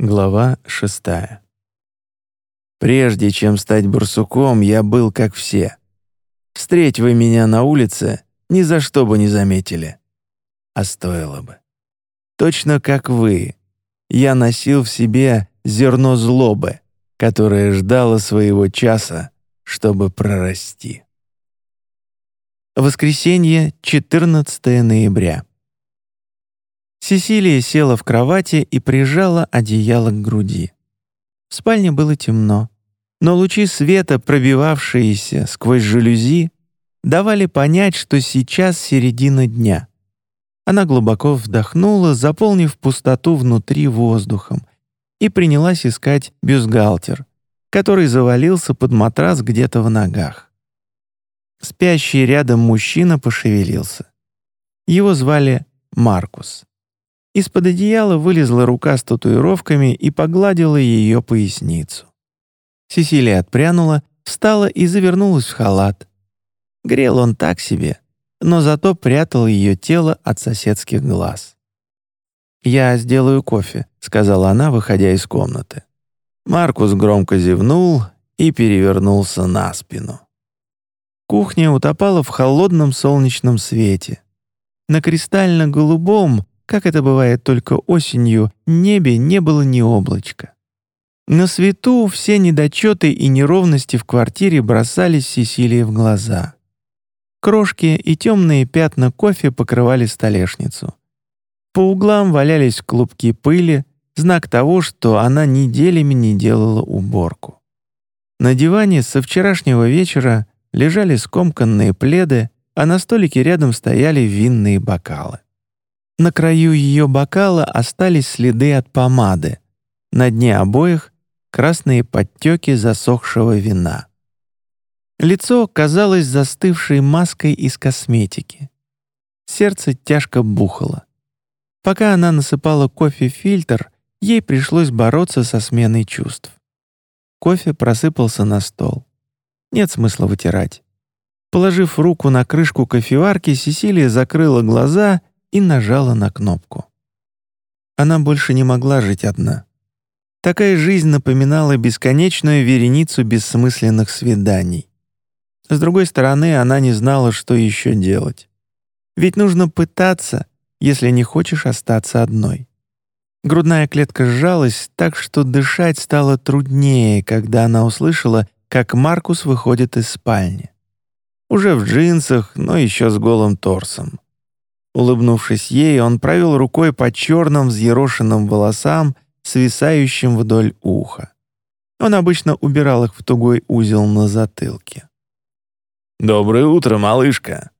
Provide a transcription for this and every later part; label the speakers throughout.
Speaker 1: Глава шестая. Прежде чем стать барсуком, я был как все. Встреть вы меня на улице, ни за что бы не заметили. А стоило бы. Точно как вы, я носил в себе зерно злобы, которое ждало своего часа, чтобы прорасти. Воскресенье, 14 ноября. Сесилия села в кровати и прижала одеяло к груди. В спальне было темно, но лучи света, пробивавшиеся сквозь жалюзи, давали понять, что сейчас середина дня. Она глубоко вдохнула, заполнив пустоту внутри воздухом, и принялась искать бюстгальтер, который завалился под матрас где-то в ногах. Спящий рядом мужчина пошевелился. Его звали Маркус. Из-под одеяла вылезла рука с татуировками и погладила ее поясницу. Сесилия отпрянула, встала и завернулась в халат. Грел он так себе, но зато прятал ее тело от соседских глаз. «Я сделаю кофе», — сказала она, выходя из комнаты. Маркус громко зевнул и перевернулся на спину. Кухня утопала в холодном солнечном свете. На кристально-голубом, как это бывает только осенью, небе не было ни облачка. На свету все недочеты и неровности в квартире бросались Сесилии в глаза. Крошки и темные пятна кофе покрывали столешницу. По углам валялись клубки пыли, знак того, что она неделями не делала уборку. На диване со вчерашнего вечера лежали скомканные пледы, а на столике рядом стояли винные бокалы. На краю ее бокала остались следы от помады. На дне обоих — красные подтеки засохшего вина. Лицо казалось застывшей маской из косметики. Сердце тяжко бухало. Пока она насыпала кофе в фильтр, ей пришлось бороться со сменой чувств. Кофе просыпался на стол. Нет смысла вытирать. Положив руку на крышку кофеварки, Сесилия закрыла глаза и нажала на кнопку. Она больше не могла жить одна. Такая жизнь напоминала бесконечную вереницу бессмысленных свиданий. С другой стороны, она не знала, что еще делать. Ведь нужно пытаться, если не хочешь остаться одной. Грудная клетка сжалась так, что дышать стало труднее, когда она услышала, как Маркус выходит из спальни. Уже в джинсах, но еще с голым торсом. Улыбнувшись ей, он провел рукой по черным взъерошенным волосам, свисающим вдоль уха. Он обычно убирал их в тугой узел на затылке.
Speaker 2: «Доброе утро, малышка!»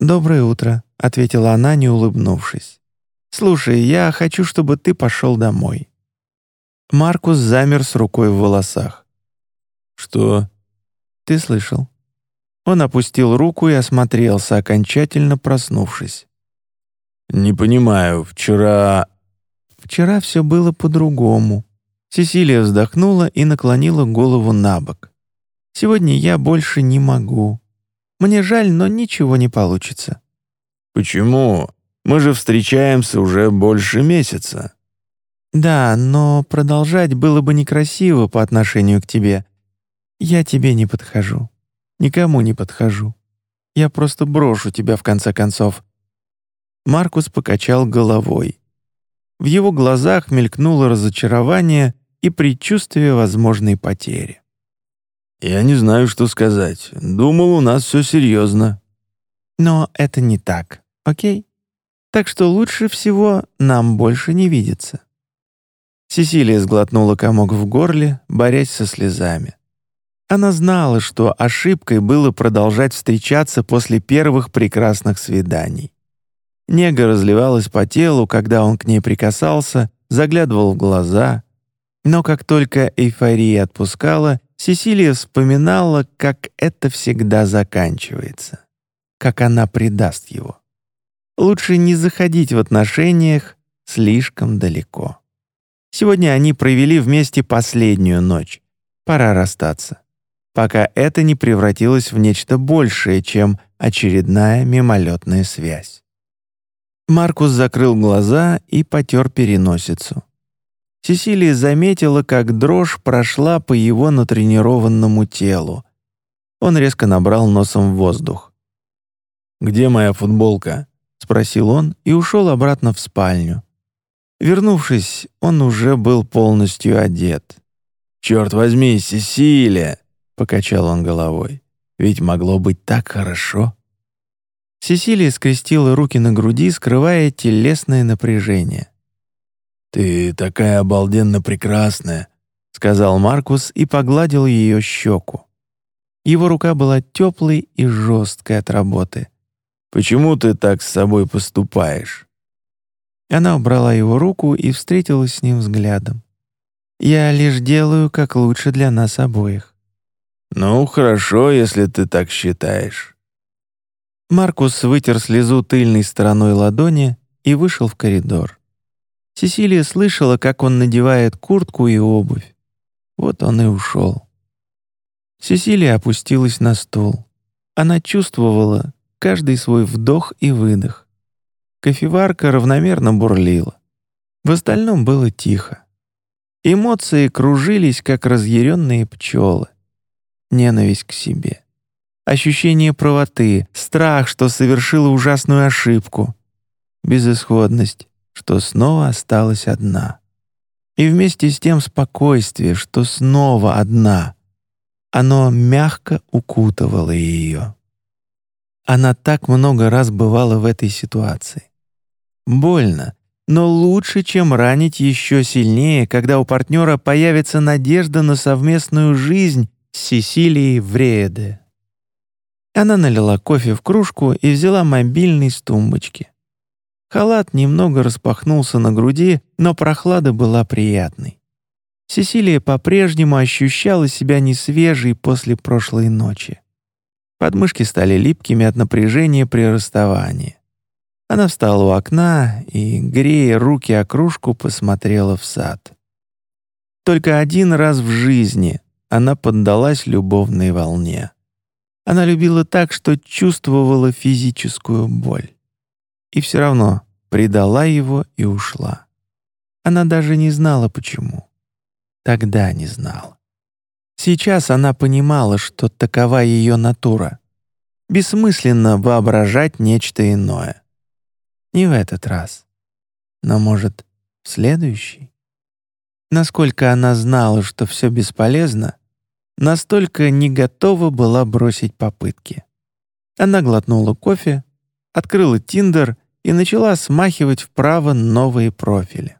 Speaker 1: «Доброе утро», — ответила она, не улыбнувшись. «Слушай, я хочу, чтобы ты пошел домой». Маркус замер с рукой в волосах.
Speaker 2: «Что?»
Speaker 1: «Ты слышал?» Он опустил руку и осмотрелся, окончательно проснувшись.
Speaker 2: «Не понимаю, вчера...»
Speaker 1: «Вчера все было по-другому». Сесилия вздохнула и наклонила голову на бок. «Сегодня я больше не могу. Мне жаль, но ничего не получится».
Speaker 2: «Почему? Мы же встречаемся уже больше месяца».
Speaker 1: «Да, но продолжать было бы некрасиво по отношению к тебе. Я тебе не подхожу. Никому не подхожу. Я просто брошу тебя в конце концов. Маркус покачал головой. В его глазах мелькнуло разочарование и предчувствие возможной потери.
Speaker 2: «Я не знаю, что сказать. Думал, у нас все серьезно».
Speaker 1: «Но это не так, окей? Так что лучше всего нам больше не видеться». Сесилия сглотнула комок в горле, борясь со слезами. Она знала, что ошибкой было продолжать встречаться после первых прекрасных свиданий. Нега разливалась по телу, когда он к ней прикасался, заглядывал в глаза. Но как только эйфория отпускала, Сесилия вспоминала, как это всегда заканчивается, как она предаст его. Лучше не заходить в отношениях слишком далеко. Сегодня они провели вместе последнюю ночь. Пора расстаться, пока это не превратилось в нечто большее, чем очередная мимолетная связь. Маркус закрыл глаза и потер переносицу. Сесилия заметила, как дрожь прошла по его натренированному телу. Он резко набрал носом воздух.
Speaker 2: «Где моя футболка?»
Speaker 1: — спросил он и ушел обратно в спальню. Вернувшись, он уже был полностью одет.
Speaker 2: «Черт возьми, Сесилия!» — покачал он головой.
Speaker 1: «Ведь могло быть так хорошо». Сесилия скрестила руки на груди, скрывая телесное напряжение.
Speaker 2: «Ты такая обалденно прекрасная», —
Speaker 1: сказал Маркус и погладил ее щеку. Его рука была теплой и жесткой от работы.
Speaker 2: «Почему ты так с собой поступаешь?»
Speaker 1: Она убрала его руку и встретилась с ним взглядом. «Я лишь делаю, как лучше для нас обоих».
Speaker 2: «Ну, хорошо, если ты так считаешь».
Speaker 1: Маркус вытер слезу тыльной стороной ладони и вышел в коридор. Сесилия слышала, как он надевает куртку и обувь. Вот он и ушел. Сесилия опустилась на стул. Она чувствовала каждый свой вдох и выдох. Кофеварка равномерно бурлила. В остальном было тихо. Эмоции кружились, как разъяренные пчелы. Ненависть к себе. Ощущение правоты, страх, что совершила ужасную ошибку. Безысходность, что снова осталась одна. И вместе с тем спокойствие, что снова одна. Оно мягко укутывало ее. Она так много раз бывала в этой ситуации. Больно, но лучше, чем ранить еще сильнее, когда у партнера появится надежда на совместную жизнь с Сесилией Врееде. Она налила кофе в кружку и взяла мобильный с тумбочки. Халат немного распахнулся на груди, но прохлада была приятной. Сесилия по-прежнему ощущала себя несвежей после прошлой ночи. Подмышки стали липкими от напряжения при расставании. Она встала у окна и, грея руки о кружку, посмотрела в сад. Только один раз в жизни она поддалась любовной волне. Она любила так, что чувствовала физическую боль. И все равно предала его и ушла. Она даже не знала, почему. Тогда не знала. Сейчас она понимала, что такова ее натура. Бессмысленно воображать нечто иное. Не в этот раз. Но, может, в следующий? Насколько она знала, что все бесполезно, настолько не готова была бросить попытки. Она глотнула кофе, открыла Тиндер и начала смахивать вправо новые профили.